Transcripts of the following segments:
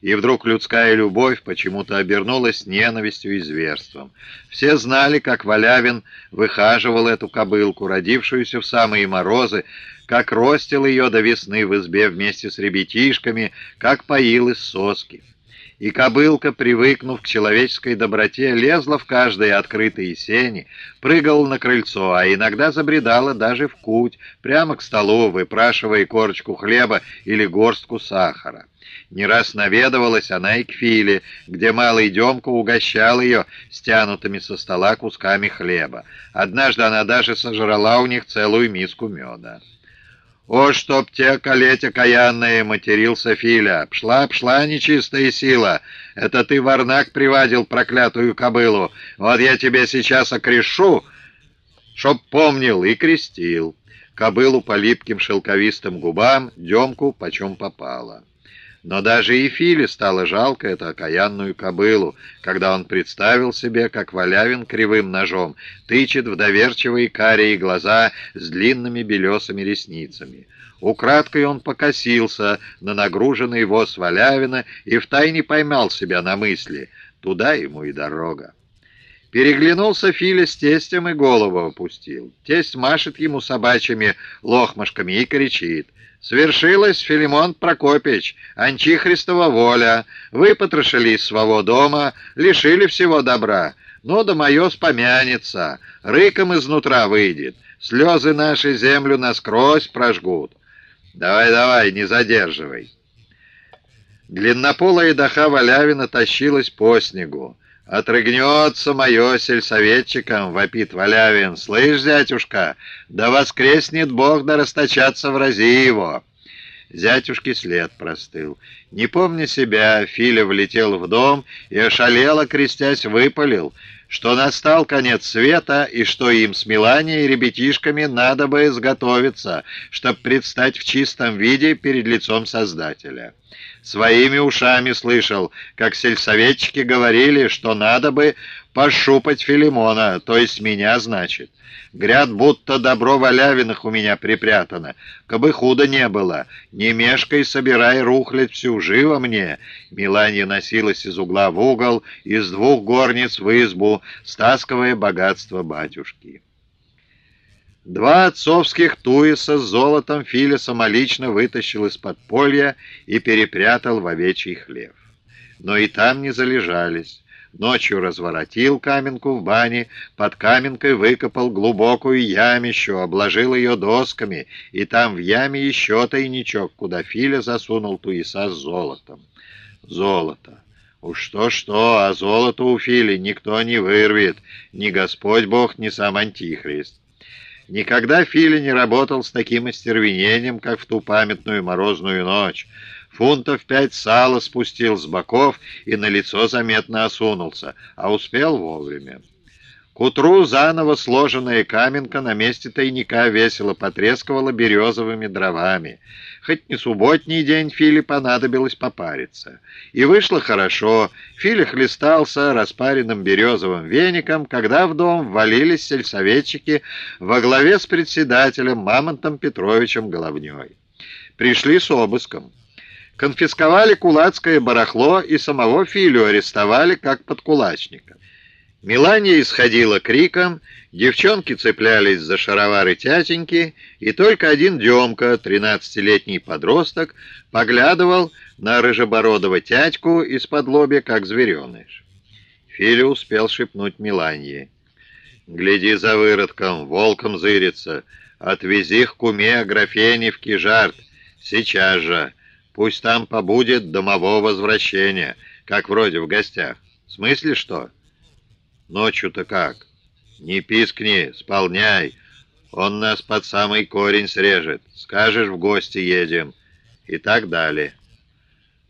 И вдруг людская любовь почему-то обернулась ненавистью и зверством. Все знали, как Валявин выхаживал эту кобылку, родившуюся в самые морозы, как ростил ее до весны в избе вместе с ребятишками, как поил из соски. И кобылка, привыкнув к человеческой доброте, лезла в каждые открытые сени, прыгала на крыльцо, а иногда забредала даже в куть, прямо к столу, выпрашивая корочку хлеба или горстку сахара. Не раз наведывалась она и к Филе, где малый Демка угощал ее стянутыми со стола кусками хлеба. Однажды она даже сожрала у них целую миску меда. «О, чтоб те колеть окаянные!» — матерился Филя. «Пшла, пшла нечистая сила! Это ты, Варнак, приводил проклятую кобылу! Вот я тебе сейчас окрешу, чтоб помнил и крестил!» Кобылу по липким шелковистым губам, Демку почем попало. Но даже и Филе стало жалко эту окаянную кобылу, когда он представил себе, как Валявин кривым ножом тычет в доверчивые карие глаза с длинными белесыми ресницами. Украдкой он покосился на нагруженный воз Валявина и втайне поймал себя на мысли «туда ему и дорога». Переглянулся Филя с тестем и голову опустил. Тесть машет ему собачьими лохмашками и кричит Свершилось, Филимон Прокопич, Анчихристова воля. Вы потрошили своего дома, лишили всего добра. Ну да мое спомянется, рыком изнутра выйдет. Слезы нашей землю насквозь прожгут. Давай-давай, не задерживай. Длиннополая доха Валявина тащилась по снегу. «Отрыгнется мое сельсоветчиком!» — вопит Валявин. «Слышь, зятюшка, да воскреснет Бог, да расточаться врази его!» Зятюшке след простыл. Не помня себя, Филя влетел в дом и ошалело, крестясь, выпалил, что настал конец света и что им с Миланией и ребятишками надо бы изготовиться, чтобы предстать в чистом виде перед лицом Создателя. Своими ушами слышал, как сельсоветчики говорили, что надо бы пошупать Филимона, то есть меня, значит. Гряд, будто добро Валявиных у меня припрятано. Кабы худо не было. Не мешкай, собирай рухлядь всю, живо мне. Миланья носилась из угла в угол, из двух горниц в избу, стасковое богатство батюшки. Два отцовских туиса с золотом Филя самолично вытащил из подполья и перепрятал в овечий хлев. Но и там не залежались. Ночью разворотил каменку в бане, под каменкой выкопал глубокую ямищу, обложил ее досками, и там в яме еще тайничок, куда Филя засунул туиса с золотом. Золото. Уж что-что, а золото у Фили никто не вырвет, ни Господь Бог, ни сам Антихрист. Никогда Филя не работал с таким остервенением, как в ту памятную морозную ночь. Фунтов пять сала спустил с боков и на лицо заметно осунулся, а успел вовремя. К утру заново сложенная каменка на месте тайника весело потрескивала березовыми дровами. Хоть не субботний день Филе понадобилось попариться. И вышло хорошо. Филя хлестался распаренным березовым веником, когда в дом ввалились сельсоветчики во главе с председателем Мамонтом Петровичем Головней. Пришли с обыском. Конфисковали кулацкое барахло и самого Филю арестовали как подкулачника. Мелания исходила криком, девчонки цеплялись за шаровары тятеньки, и только один Демка, тринадцатилетний подросток, поглядывал на рыжебородого тятьку из-под лобья, как звереныш. Филя успел шепнуть Меланье. «Гляди за выродком, волком зырится. Отвези к куме Аграфене в Кижарт. Сейчас же. Пусть там побудет домового возвращения, как вроде в гостях. В смысле что?» Ночью-то как? Не пискни, сполняй. Он нас под самый корень срежет. Скажешь, в гости едем. И так далее.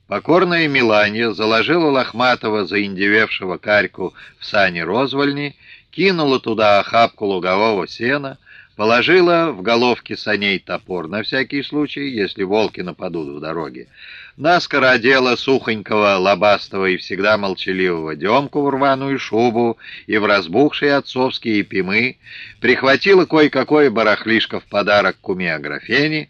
Покорная Миланья заложила Лохматова, заиндевевшего карьку, в сани розвольни, кинула туда охапку лугового сена, Положила в головке саней топор, на всякий случай, если волки нападут в дороге. Наскоро одела сухонького, лобастого и всегда молчаливого Демку в рваную шубу и в разбухшие отцовские пимы, прихватила кое-какое барахлишко в подарок куме Аграфене,